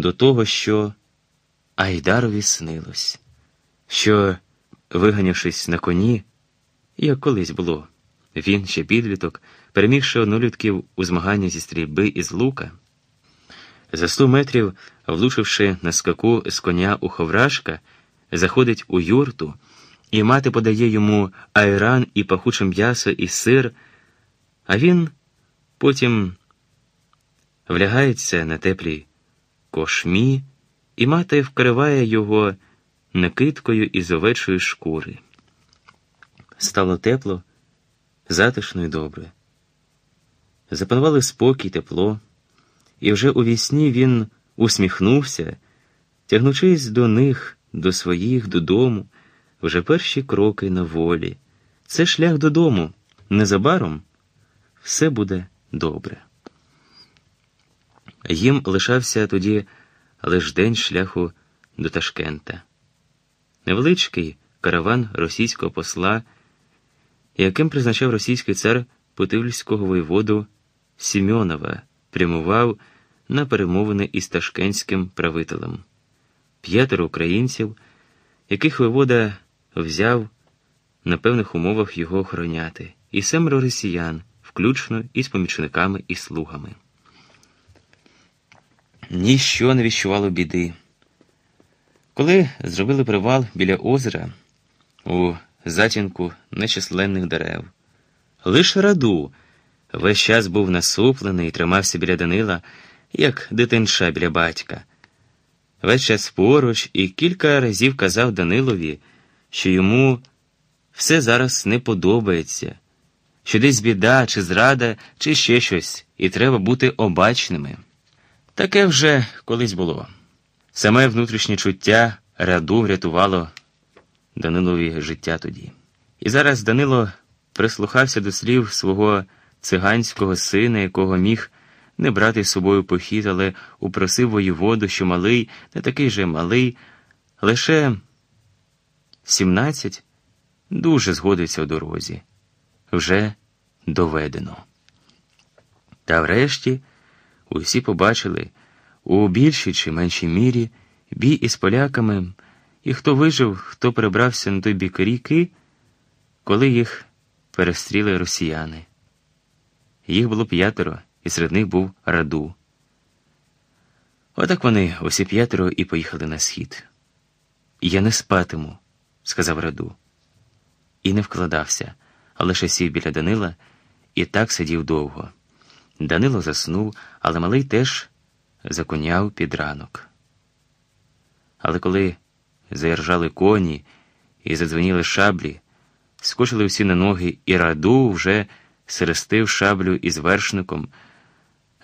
до того, що Айдарові снилось, що, виганявшись на коні, як колись було, він ще підліток, перемігши однолюдків у змагання зі стрільби із лука, за сто метрів, влучивши на скаку з коня у ховрашка, заходить у юрту, і мати подає йому айран і пахуче м'ясо і сир, а він потім влягається на теплій кошмі, і мати вкриває його накидкою із овечої шкури. Стало тепло, затишно і добре. Запанували спокій, тепло, і вже у вісні він усміхнувся, тягнучись до них, до своїх, додому, вже перші кроки на волі. Це шлях додому. Незабаром все буде добре. Їм лишався тоді лиш день шляху до Ташкента. Невеличкий караван російського посла, яким призначав російський цар Путивльського воєводу Сімьонова, прямував на перемовини із ташкентським правителем. П'ятеро українців, яких воєвода взяв на певних умовах його охороняти, і семеро росіян, включно із помічниками і слугами. Ніщо не віщувало біди. Коли зробили привал біля озера у затінку нечисленних дерев, лише раду весь час був насуплений і тримався біля Данила, як дитинша біля батька. Весь час поруч і кілька разів казав Данилові, що йому все зараз не подобається, що десь біда, чи зрада, чи ще щось, і треба бути обачними. Таке вже колись було. Саме внутрішнє чуття раду врятувало Данилові життя тоді. І зараз Данило прислухався до слів свого циганського сина, якого міг не брати з собою похід, але упросив воєводу, що малий, не такий же малий, лише сімнадцять дуже згодиться у дорозі. Вже доведено. Та врешті. Усі побачили у більшій чи меншій мірі бій із поляками, і хто вижив, хто перебрався на той бік ріки, коли їх перестріли росіяни. Їх було п'ятеро, і серед них був раду. Отак вони усі п'ятеро і поїхали на схід. Я не спатиму, сказав раду. І не вкладався, а лише сів біля Данила і так сидів довго. Данило заснув, але малий теж законяв під ранок. Але коли заіржали коні і задзвеніли шаблі, скочили всі на ноги, і раду вже серестив шаблю із вершником,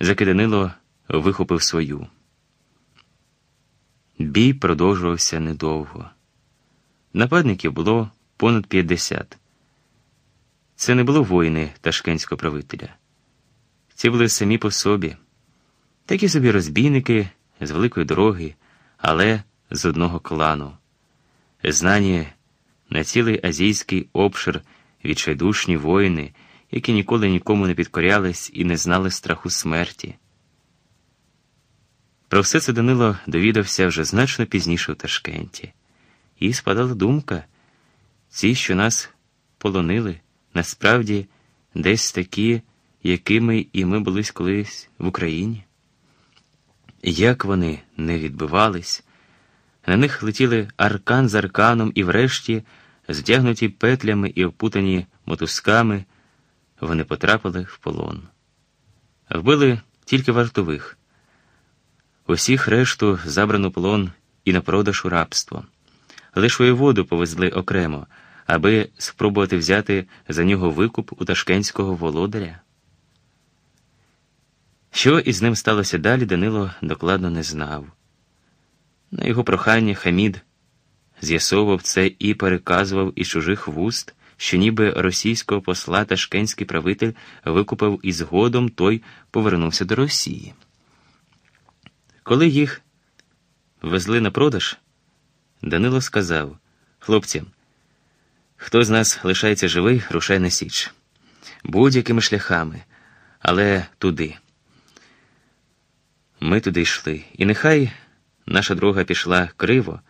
заки Данило вихопив свою. Бій продовжувався недовго. Нападників було понад п'ятдесят. Це не було воїни ташкентського правителя. Ці були самі по собі, такі собі розбійники з великої дороги, але з одного клану, знані на цілий азійський обшир відчайдушні воїни, які ніколи нікому не підкорялись і не знали страху смерті. Про все це Данило довідався вже значно пізніше у Ташкенті, і спадала думка ці, що нас полонили, насправді десь такі якими і ми були колись в Україні. Як вони не відбивались, на них летіли аркан з арканом і, врешті, здягнуті петлями і опутані мотузками, вони потрапили в полон. Вбили тільки вартових, усіх решту забрано полон і на продаж у рабство. Лиш воєводу повезли окремо, аби спробувати взяти за нього викуп у ташкентського володаря. Що із ним сталося далі, Данило докладно не знав. На його прохання Хамід з'ясовував це і переказував із чужих вуст, що ніби російського посла ташкентський правитель викупив і згодом той повернувся до Росії. Коли їх везли на продаж, Данило сказав хлопцям, хто з нас лишається живий, рушай на січ, будь-якими шляхами, але туди. Ми туди йшли, і нехай наша друга пішла криво.